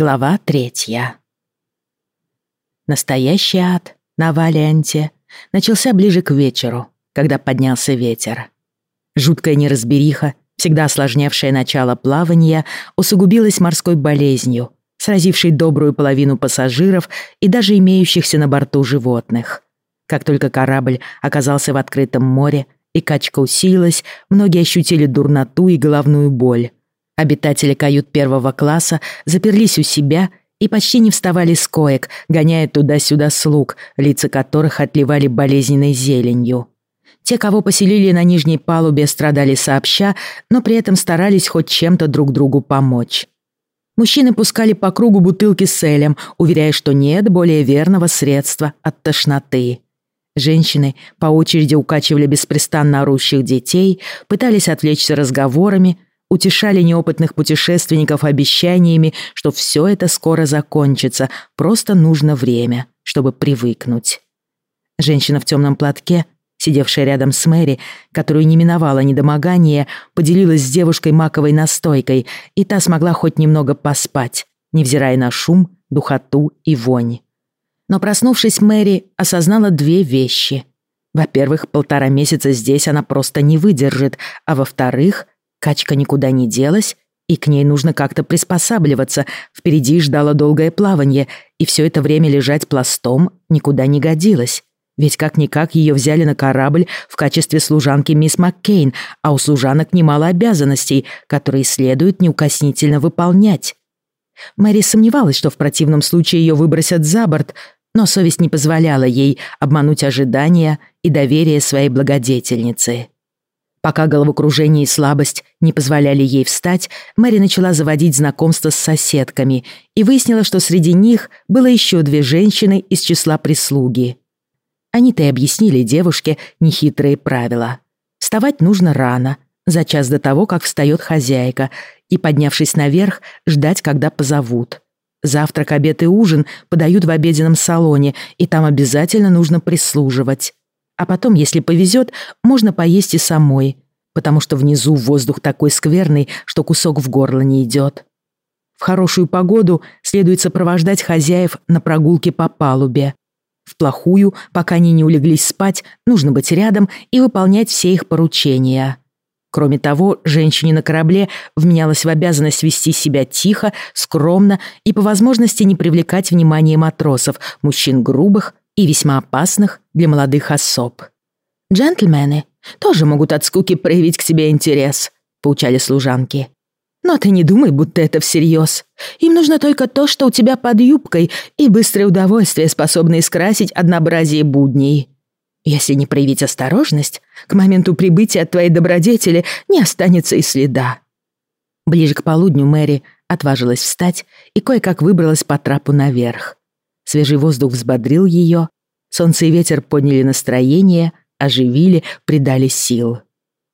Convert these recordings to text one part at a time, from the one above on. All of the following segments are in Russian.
Глава третья. Настоящий ад на Валианте начался ближе к вечеру, когда поднялся ветер. Жуткая неразбериха, всегда осложнявшая начало плавания, усугубилась морской болезнью, сразившей добрую половину пассажиров и даже имеющихся на борту животных. Как только корабль оказался в открытом море и качка усилилась, многие ощутили дурноту и головную боль. Обитатели кают первого класса заперлись у себя и почти не вставали с коек, гоняя туда-сюда слуг, лица которых отливали болезненной зеленью. Те, кого поселили на нижней палубе, страдали сообща, но при этом старались хоть чем-то друг другу помочь. Мужчины пускали по кругу бутылки с элем, уверяя, что нет более верного средства от тошноты. Женщины по очереди укачивали беспрестанно орущих детей, пытались отвлечься разговорами, утешали неопытных путешественников обещаниями, что все это скоро закончится, просто нужно время, чтобы привыкнуть. Женщина в темном платке, сидевшая рядом с Мэри, которую не миновало недомогание, поделилась с девушкой маковой настойкой, и та смогла хоть немного поспать, невзирая на шум, духоту и вонь. Но проснувшись, Мэри осознала две вещи. Во-первых, полтора месяца здесь она просто не выдержит, а во-вторых — Качка никуда не делась, и к ней нужно как-то приспосабливаться. Впереди ждало долгое плавание, и все это время лежать пластом никуда не годилось. Ведь как-никак ее взяли на корабль в качестве служанки мисс Маккейн, а у служанок немало обязанностей, которые следует неукоснительно выполнять. Мэри сомневалась, что в противном случае ее выбросят за борт, но совесть не позволяла ей обмануть ожидания и доверие своей благодетельницы. Пока головокружение и слабость не позволяли ей встать, Мэри начала заводить знакомство с соседками и выяснила, что среди них было еще две женщины из числа прислуги. Они-то и объяснили девушке нехитрые правила. Вставать нужно рано, за час до того, как встает хозяйка, и, поднявшись наверх, ждать, когда позовут. Завтрак, обед и ужин подают в обеденном салоне, и там обязательно нужно прислуживать. А потом, если повезет, можно поесть и самой, потому что внизу воздух такой скверный, что кусок в горло не идет. В хорошую погоду следует сопровождать хозяев на прогулке по палубе. В плохую, пока они не улеглись спать, нужно быть рядом и выполнять все их поручения. Кроме того, женщине на корабле вменялось в обязанность вести себя тихо, скромно и по возможности не привлекать внимание матросов, мужчин грубых и весьма опасных для молодых особ. «Джентльмены тоже могут от скуки проявить к себе интерес», — поучали служанки. «Но ты не думай, будто это всерьез. Им нужно только то, что у тебя под юбкой, и быстрое удовольствие, способное скрасить однообразие будней. Если не проявить осторожность, к моменту прибытия от твоей добродетели не останется и следа». Ближе к полудню Мэри отважилась встать и кое-как выбралась по трапу наверх. Свежий воздух взбодрил ее, солнце и ветер подняли настроение, оживили, придали сил.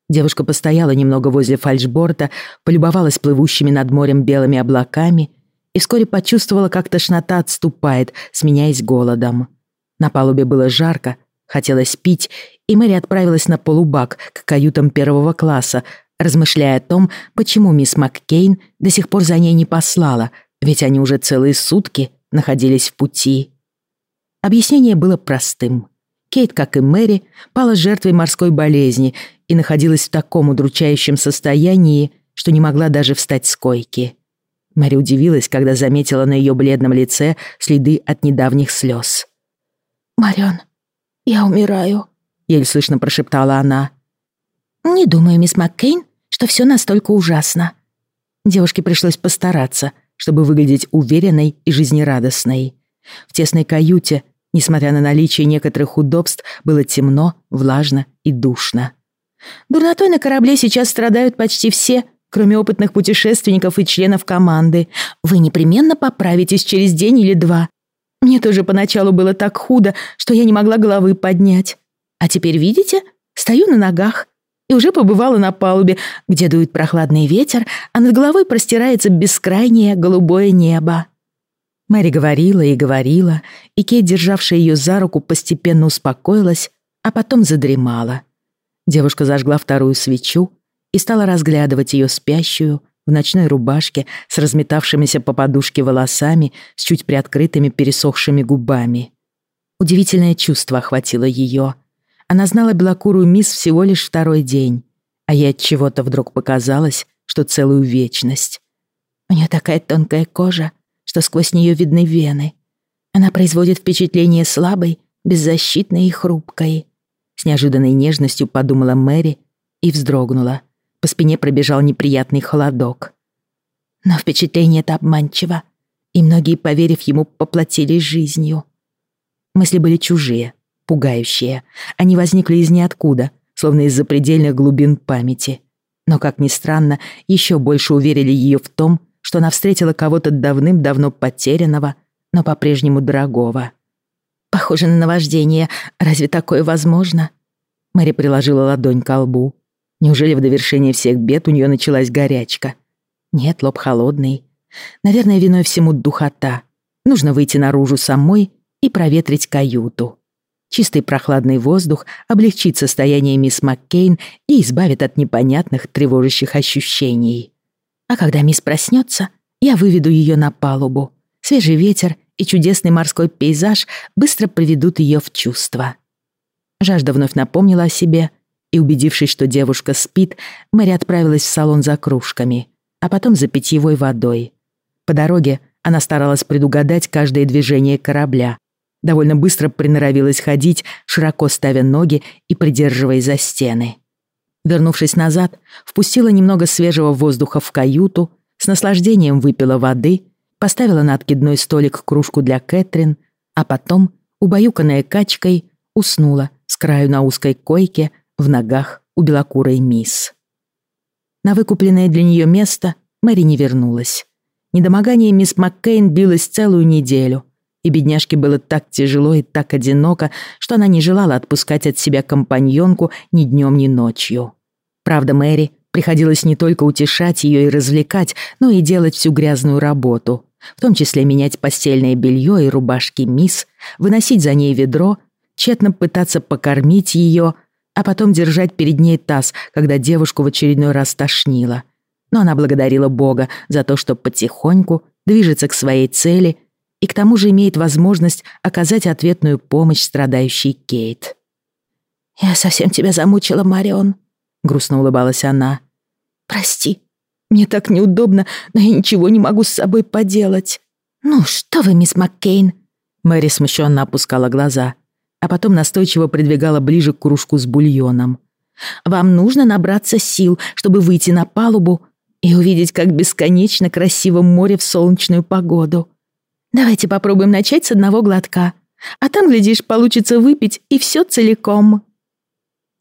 Девушка постояла немного возле фальшборта, полюбовалась плывущими над морем белыми облаками и вскоре почувствовала, как тошнота отступает, сменяясь голодом. На палубе было жарко, хотелось пить, и Мэри отправилась на полубак к каютам первого класса, размышляя о том, почему мисс Маккейн до сих пор за ней не послала, ведь они уже целые сутки находились в пути. Объяснение было простым. Кейт, как и Мэри, пала жертвой морской болезни и находилась в таком удручающем состоянии, что не могла даже встать с койки. Мэри удивилась, когда заметила на ее бледном лице следы от недавних слез. «Марион, я умираю», — еле слышно прошептала она. «Не думаю, мисс Маккейн, что все настолько ужасно». Девушке пришлось постараться — чтобы выглядеть уверенной и жизнерадостной. В тесной каюте, несмотря на наличие некоторых удобств, было темно, влажно и душно. Дурнотой на корабле сейчас страдают почти все, кроме опытных путешественников и членов команды. Вы непременно поправитесь через день или два. Мне тоже поначалу было так худо, что я не могла головы поднять. А теперь, видите, стою на ногах и уже побывала на палубе, где дует прохладный ветер, а над головой простирается бескрайнее голубое небо. Мэри говорила и говорила, и Кейт, державшая ее за руку, постепенно успокоилась, а потом задремала. Девушка зажгла вторую свечу и стала разглядывать ее спящую, в ночной рубашке с разметавшимися по подушке волосами, с чуть приоткрытыми пересохшими губами. Удивительное чувство охватило ее. Она знала белокурую мисс всего лишь второй день, а ей от чего-то вдруг показалось, что целую вечность. У нее такая тонкая кожа, что сквозь нее видны вены. Она производит впечатление слабой, беззащитной и хрупкой. С неожиданной нежностью подумала Мэри и вздрогнула. По спине пробежал неприятный холодок. Но впечатление это обманчиво, и многие, поверив ему, поплатились жизнью. Мысли были чужие, пугающие. Они возникли из ниоткуда, словно из запредельных глубин памяти. Но, как ни странно, еще больше уверили ее в том, что она встретила кого-то давным-давно потерянного, но по-прежнему дорогого. Похоже на наваждение. Разве такое возможно? Мэри приложила ладонь к лбу. Неужели в довершение всех бед у нее началась горячка? Нет, лоб холодный. Наверное, виной всему духота. Нужно выйти наружу самой и проветрить каюту. Чистый прохладный воздух облегчит состояние мисс Маккейн и избавит от непонятных тревожащих ощущений. А когда мисс проснется, я выведу ее на палубу. Свежий ветер и чудесный морской пейзаж быстро приведут ее в чувство. Жажда вновь напомнила о себе — и, убедившись, что девушка спит, Мэри отправилась в салон за кружками, а потом за питьевой водой. По дороге она старалась предугадать каждое движение корабля. Довольно быстро приноровилась ходить, широко ставя ноги и придерживаясь за стены. Вернувшись назад, впустила немного свежего воздуха в каюту, с наслаждением выпила воды, поставила на откидной столик кружку для Кэтрин, а потом, убаюканная качкой, уснула с краю на узкой койке, в ногах у белокурой мисс. На выкупленное для нее место Мэри не вернулась. Недомогание мисс Маккейн длилось целую неделю, и бедняжке было так тяжело и так одиноко, что она не желала отпускать от себя компаньонку ни днем, ни ночью. Правда, Мэри приходилось не только утешать ее и развлекать, но и делать всю грязную работу, в том числе менять постельное белье и рубашки мисс, выносить за ней ведро, тщетно пытаться покормить ее, а потом держать перед ней таз, когда девушку в очередной раз тошнило. Но она благодарила Бога за то, что потихоньку движется к своей цели и к тому же имеет возможность оказать ответную помощь страдающей Кейт. «Я совсем тебя замучила, Марион», — грустно улыбалась она. «Прости, мне так неудобно, но я ничего не могу с собой поделать». «Ну что вы, мисс Маккейн?» Мэри смущенно опускала глаза а потом настойчиво придвигала ближе к кружку с бульоном. «Вам нужно набраться сил, чтобы выйти на палубу и увидеть, как бесконечно красиво море в солнечную погоду. Давайте попробуем начать с одного глотка, а там, глядишь, получится выпить и все целиком».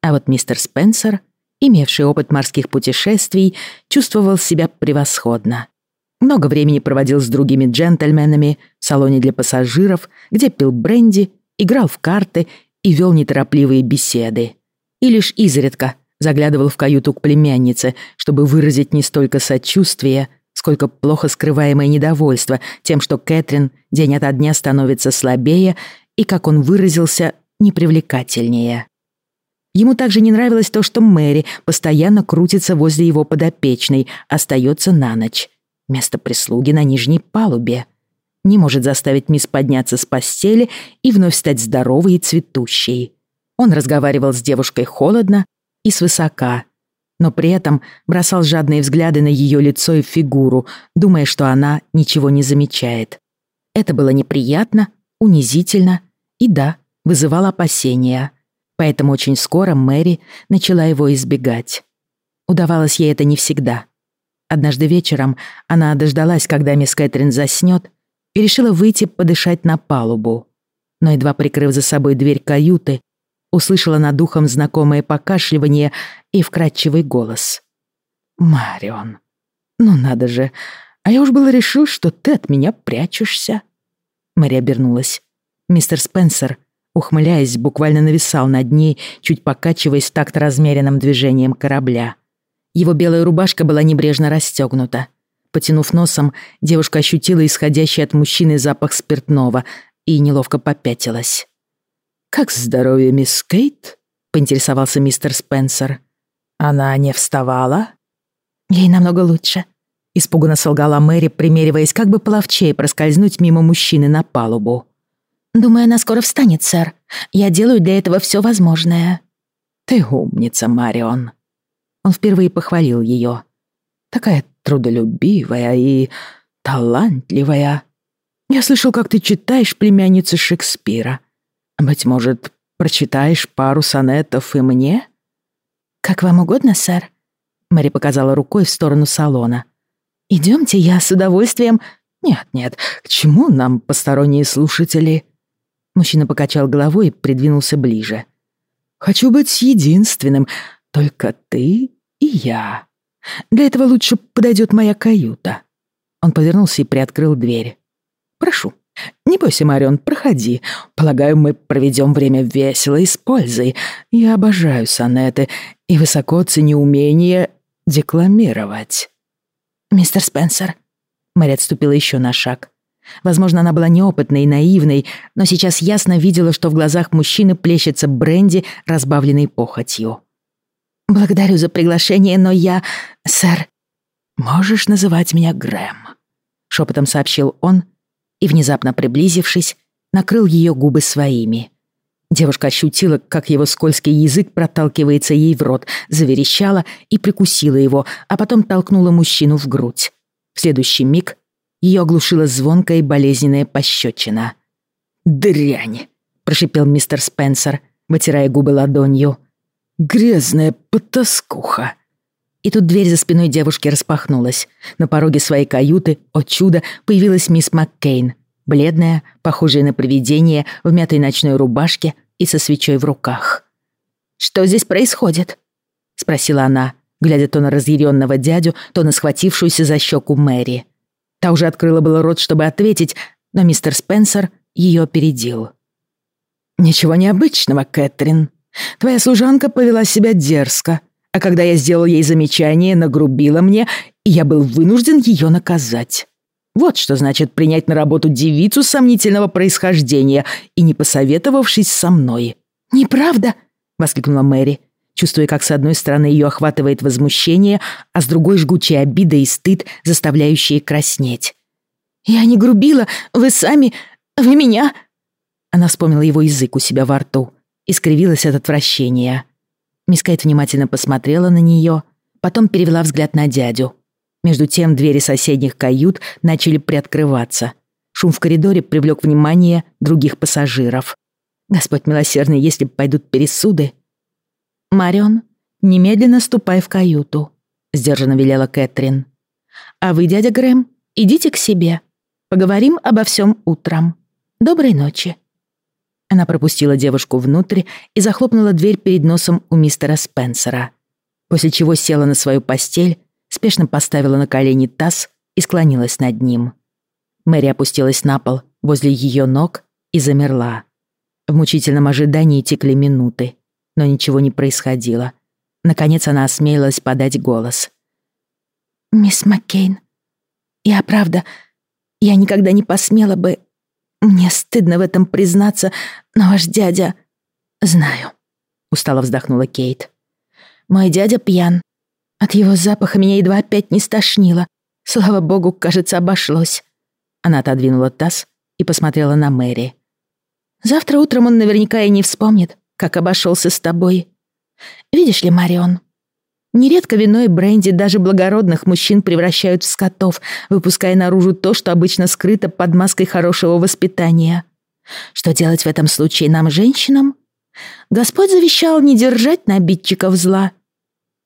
А вот мистер Спенсер, имевший опыт морских путешествий, чувствовал себя превосходно. Много времени проводил с другими джентльменами в салоне для пассажиров, где пил бренди играл в карты и вел неторопливые беседы. И лишь изредка заглядывал в каюту к племяннице, чтобы выразить не столько сочувствие, сколько плохо скрываемое недовольство тем, что Кэтрин день ото дня становится слабее и, как он выразился, непривлекательнее. Ему также не нравилось то, что Мэри постоянно крутится возле его подопечной, остается на ночь. Место прислуги на нижней палубе не может заставить мисс подняться с постели и вновь стать здоровой и цветущей. Он разговаривал с девушкой холодно и свысока, но при этом бросал жадные взгляды на ее лицо и фигуру, думая, что она ничего не замечает. Это было неприятно, унизительно и, да, вызывало опасения. Поэтому очень скоро Мэри начала его избегать. Удавалось ей это не всегда. Однажды вечером она дождалась, когда мисс Кэтрин заснёт, и решила выйти подышать на палубу. Но едва прикрыв за собой дверь каюты, услышала над ухом знакомое покашливание и вкрадчивый голос. «Марион, ну надо же, а я уж было решил, что ты от меня прячешься». Мэри обернулась. Мистер Спенсер, ухмыляясь, буквально нависал над ней, чуть покачиваясь в такт размеренным движением корабля. Его белая рубашка была небрежно расстегнута. Потянув носом, девушка ощутила исходящий от мужчины запах спиртного и неловко попятилась. «Как здоровье, мисс Кейт?» — поинтересовался мистер Спенсер. «Она не вставала?» «Ей намного лучше. Испуганно солгала Мэри, примериваясь, как бы половчее проскользнуть мимо мужчины на палубу. «Думаю, она скоро встанет, сэр. Я делаю для этого все возможное». «Ты умница, Марион». Он впервые похвалил ее. «Такая трудолюбивая и талантливая. Я слышал, как ты читаешь племянницы Шекспира. Быть может, прочитаешь пару сонетов и мне?» «Как вам угодно, сэр». Мэри показала рукой в сторону салона. «Идемте, я с удовольствием...» «Нет, нет, к чему нам посторонние слушатели?» Мужчина покачал головой и придвинулся ближе. «Хочу быть единственным, только ты и я. Для этого лучше подойдет моя каюта». Он повернулся и приоткрыл дверь. «Прошу, не бойся, Марион, проходи. Полагаю, мы проведем время весело и с пользой. Я обожаю сонеты и высоко ценю умение декламировать». «Мистер Спенсер». Мэри отступила еще на шаг. Возможно, она была неопытной и наивной, но сейчас ясно видела, что в глазах мужчины плещется бренди, разбавленный похотью. «Благодарю за приглашение, но я... Сэр...» «Можешь называть меня Грэм», — шепотом сообщил он и, внезапно приблизившись, накрыл ее губы своими. Девушка ощутила, как его скользкий язык проталкивается ей в рот, заверещала и прикусила его, а потом толкнула мужчину в грудь. В следующий миг ее оглушила звонкая и болезненная пощечина. «Дрянь!» — прошипел мистер Спенсер, вытирая губы ладонью. «Грязная потаскуха!» И тут дверь за спиной девушки распахнулась. На пороге своей каюты, о чудо, появилась мисс Маккейн. Бледная, похожая на привидение, в мятой ночной рубашке и со свечой в руках. «Что здесь происходит?» — спросила она, глядя то на разъяренного дядю, то на схватившуюся за щеку Мэри. Та уже открыла было рот, чтобы ответить, но мистер Спенсер ее опередил. «Ничего необычного, Кэтрин. Твоя служанка повела себя дерзко, а когда я сделал ей замечание, нагрубила мне, и я был вынужден ее наказать. Вот что значит принять на работу девицу сомнительного происхождения и не посоветовавшись со мной». «Неправда!» — воскликнула Мэри, чувствуя, как с одной стороны ее охватывает возмущение, а с другой жгучая обида и стыд, заставляющие краснеть. «Я не грубила, вы сами, вы меня...» Она вспомнила его язык у себя во рту и скривилась от отвращения. Мисс Кейт внимательно посмотрела на нее, потом перевела взгляд на дядю. Между тем двери соседних кают начали приоткрываться. Шум в коридоре привлек внимание других пассажиров. Господь милосердный, если пойдут пересуды, «Марион, немедленно ступай в каюту», — сдержанно велела Кэтрин. «А вы, дядя Грэм, идите к себе. Поговорим обо всем утром. Доброй ночи». Она пропустила девушку внутрь и захлопнула дверь перед носом у мистера Спенсера, после чего села на свою постель, спешно поставила на колени таз и склонилась над ним. Мэри опустилась на пол возле ее ног и замерла. В мучительном ожидании текли минуты но ничего не происходило. Наконец она осмелилась подать голос. «Мисс Маккейн, я правда, я никогда не посмела бы... Мне стыдно в этом признаться, но ваш дядя... Знаю», — устало вздохнула Кейт. «Мой дядя пьян. От его запаха меня едва опять не стошнило. Слава богу, кажется, обошлось». Она отодвинула таз и посмотрела на Мэри. «Завтра утром он наверняка и не вспомнит, как обошелся с тобой. Видишь ли, Марион, нередко вино и бренди даже благородных мужчин превращают в скотов, выпуская наружу то, что обычно скрыто под маской хорошего воспитания. Что делать в этом случае нам, женщинам? Господь завещал не держать на обидчиков зла.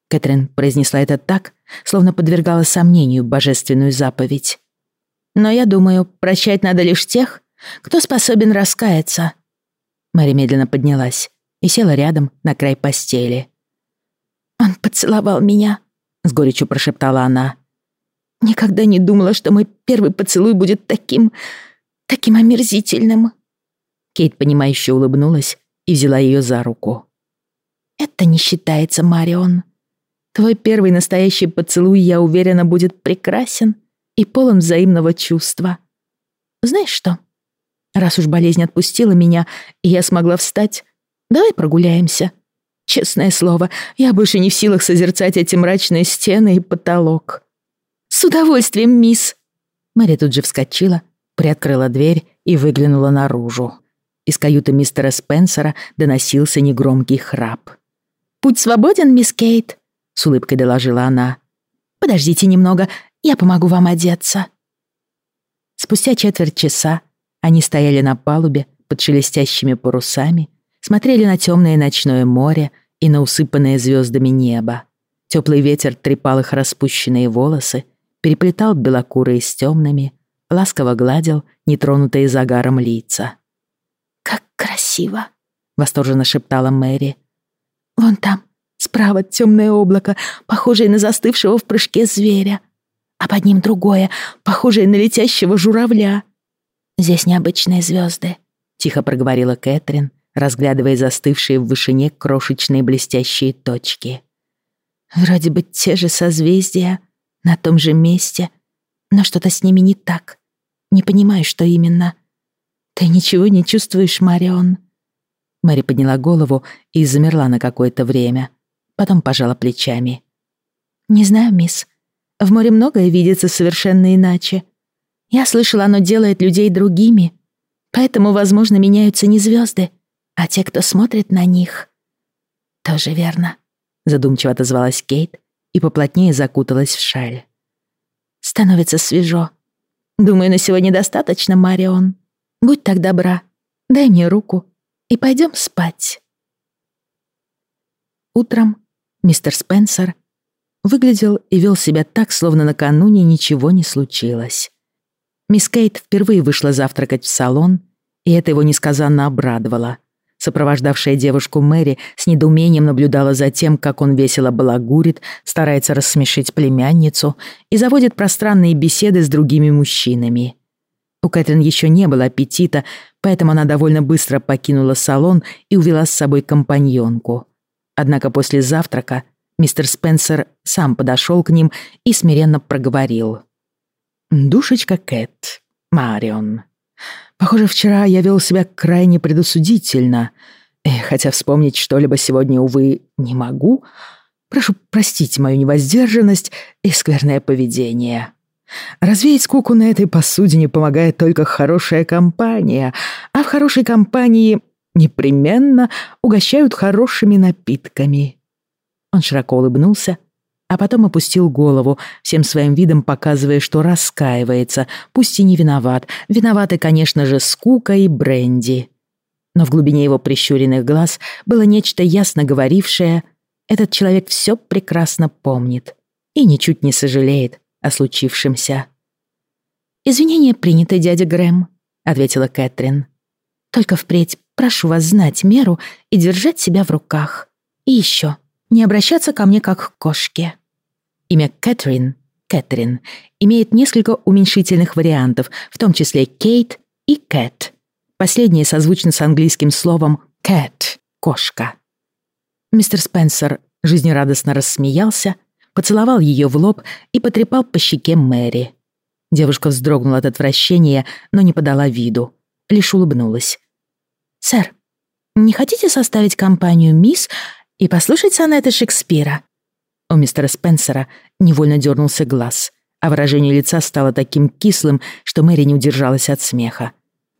Кэтрин произнесла это так, словно подвергала сомнению божественную заповедь. Но я думаю, прощать надо лишь тех, кто способен раскаяться. Мэри медленно поднялась и села рядом на край постели. «Он поцеловал меня», — с горечью прошептала она. «Никогда не думала, что мой первый поцелуй будет таким... таким омерзительным». Кейт, понимающе улыбнулась и взяла ее за руку. «Это не считается, Марион. Твой первый настоящий поцелуй, я уверена, будет прекрасен и полон взаимного чувства. Знаешь что? Раз уж болезнь отпустила меня, и я смогла встать, Давай прогуляемся. Честное слово, я больше не в силах созерцать эти мрачные стены и потолок. «С удовольствием, мисс!» Мэри тут же вскочила, приоткрыла дверь и выглянула наружу. Из каюты мистера Спенсера доносился негромкий храп. «Путь свободен, мисс Кейт?» — с улыбкой доложила она. «Подождите немного, я помогу вам одеться». Спустя четверть часа они стояли на палубе под шелестящими парусами, смотрели на темное ночное море и на усыпанное звездами небо. Теплый ветер трепал их распущенные волосы, переплетал белокурые с темными, ласково гладил нетронутые загаром лица. «Как красиво!» — восторженно шептала Мэри. «Вон там, справа темное облако, похожее на застывшего в прыжке зверя, а под ним другое, похожее на летящего журавля. Здесь необычные звезды», — тихо проговорила Кэтрин, разглядывая застывшие в вышине крошечные блестящие точки. «Вроде бы те же созвездия, на том же месте, но что-то с ними не так. Не понимаю, что именно. Ты ничего не чувствуешь, Марион?» Мэри подняла голову и замерла на какое-то время. Потом пожала плечами. «Не знаю, мисс. В море многое видится совершенно иначе. Я слышала, оно делает людей другими. Поэтому, возможно, меняются не звезды, а те, кто смотрит на них». «Тоже верно», — задумчиво отозвалась Кейт и поплотнее закуталась в шаль. «Становится свежо. Думаю, на сегодня достаточно, Марион. Будь так добра, дай мне руку и пойдем спать». Утром мистер Спенсер выглядел и вел себя так, словно накануне ничего не случилось. Мисс Кейт впервые вышла завтракать в салон, и это его несказанно обрадовало. Сопровождавшая девушку Мэри с недоумением наблюдала за тем, как он весело балагурит, старается рассмешить племянницу и заводит пространные беседы с другими мужчинами. У Кэтрин еще не было аппетита, поэтому она довольно быстро покинула салон и увела с собой компаньонку. Однако после завтрака мистер Спенсер сам подошел к ним и смиренно проговорил. «Душечка Кэт, Марион, Похоже, вчера я вел себя крайне предосудительно. И хотя вспомнить что-либо сегодня, увы, не могу, прошу простить мою невоздержанность и скверное поведение. Развеять скуку на этой посудине помогает только хорошая компания, а в хорошей компании непременно угощают хорошими напитками. Он широко улыбнулся а потом опустил голову, всем своим видом показывая, что раскаивается, пусть и не виноват. Виноваты, конечно же, скука и бренди. Но в глубине его прищуренных глаз было нечто ясно говорившее «этот человек все прекрасно помнит и ничуть не сожалеет о случившемся». «Извинения приняты, дядя Грэм», — ответила Кэтрин. «Только впредь прошу вас знать меру и держать себя в руках. И еще, не обращаться ко мне как к кошке». Имя Кэтрин, Кэтрин, имеет несколько уменьшительных вариантов, в том числе Кейт и Кэт. Последнее созвучно с английским словом cat — кошка. Мистер Спенсер жизнерадостно рассмеялся, поцеловал ее в лоб и потрепал по щеке Мэри. Девушка вздрогнула от отвращения, но не подала виду, лишь улыбнулась. «Сэр, не хотите составить компанию мисс и послушать сонеты Шекспира?» У мистера Спенсера невольно дернулся глаз, а выражение лица стало таким кислым, что Мэри не удержалась от смеха.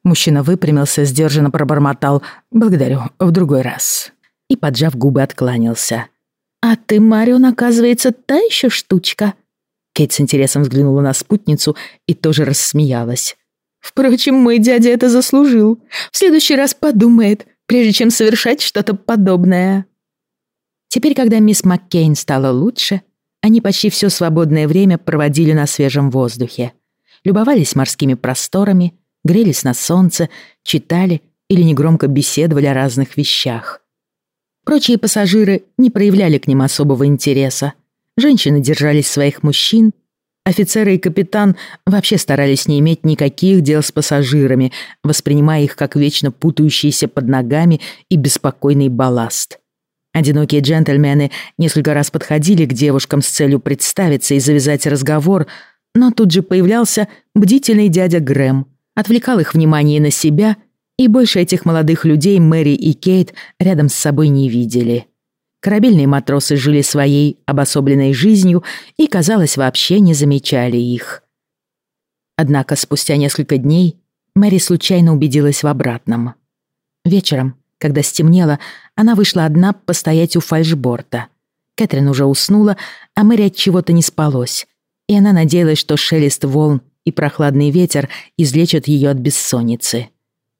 Мужчина выпрямился, сдержанно пробормотал «Благодарю, в другой раз» и, поджав губы, откланялся. «А ты, Марион, оказывается, та еще штучка?» Кейт с интересом взглянула на спутницу и тоже рассмеялась. «Впрочем, мой дядя это заслужил. В следующий раз подумает, прежде чем совершать что-то подобное». Теперь, когда мисс Маккейн стала лучше, они почти все свободное время проводили на свежем воздухе. Любовались морскими просторами, грелись на солнце, читали или негромко беседовали о разных вещах. Прочие пассажиры не проявляли к ним особого интереса. Женщины держались своих мужчин, офицеры и капитан вообще старались не иметь никаких дел с пассажирами, воспринимая их как вечно путающиеся под ногами и беспокойный балласт. Одинокие джентльмены несколько раз подходили к девушкам с целью представиться и завязать разговор, но тут же появлялся бдительный дядя Грэм, отвлекал их внимание на себя, и больше этих молодых людей Мэри и Кейт рядом с собой не видели. Корабельные матросы жили своей обособленной жизнью и, казалось, вообще не замечали их. Однако спустя несколько дней Мэри случайно убедилась в обратном. Вечером, когда стемнело, она вышла одна постоять у фальшборта. Кэтрин уже уснула, а Мэри от чего-то не спалось, и она надеялась, что шелест волн и прохладный ветер излечат ее от бессонницы.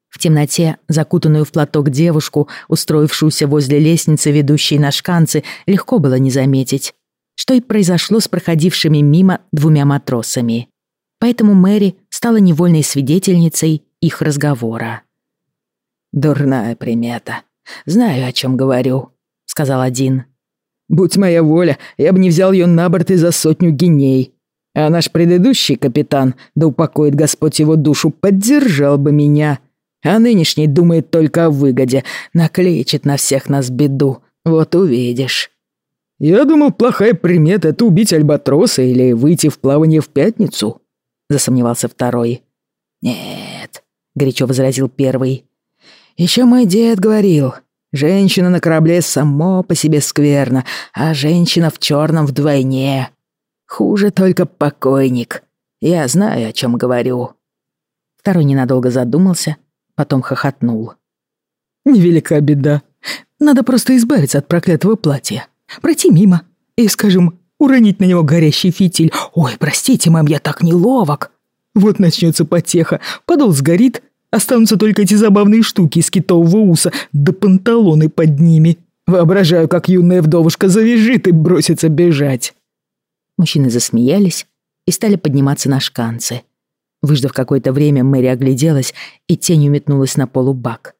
В темноте, закутанную в платок девушку, устроившуюся возле лестницы, ведущей на шканцы, легко было не заметить, что и произошло с проходившими мимо двумя матросами. Поэтому Мэри стала невольной свидетельницей их разговора. «Дурная примета. Знаю, о чем говорю», — сказал один. «Будь моя воля, я бы не взял ее на борт и за сотню геней. А наш предыдущий капитан, да упокоит Господь его душу, поддержал бы меня. А нынешний думает только о выгоде, наклеичет на всех нас беду. Вот увидишь». «Я думал, плохая примета — это убить альбатроса или выйти в плавание в пятницу», — засомневался второй. «Нет», — горячо возразил первый. Еще мой дед говорил, женщина на корабле само по себе скверно, а женщина в черном вдвойне. Хуже только покойник. Я знаю, о чем говорю». Второй ненадолго задумался, потом хохотнул. «Невелика беда. Надо просто избавиться от проклятого платья. Пройти мимо и, скажем, уронить на него горящий фитиль. Ой, простите, мам, я так неловок. Вот начнется потеха, подол сгорит, Останутся только эти забавные штуки из китового уса, да панталоны под ними. Воображаю, как юная вдовушка завяжет и бросится бежать». Мужчины засмеялись и стали подниматься на шканцы. Выждав какое-то время, Мэри огляделась и тенью метнулась на полу бак.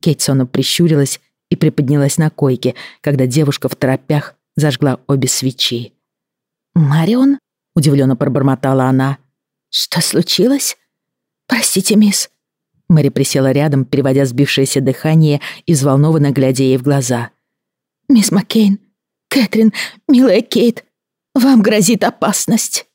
Кейт сонно прищурилась и приподнялась на койке, когда девушка в торопях зажгла обе свечи. «Марион?» — удивленно пробормотала она. «Что случилось?» «Простите, мисс, Мэри присела рядом, переводя сбившееся дыхание и взволнованно глядя ей в глаза. «Мисс Маккейн, Кэтрин, милая Кейт, вам грозит опасность».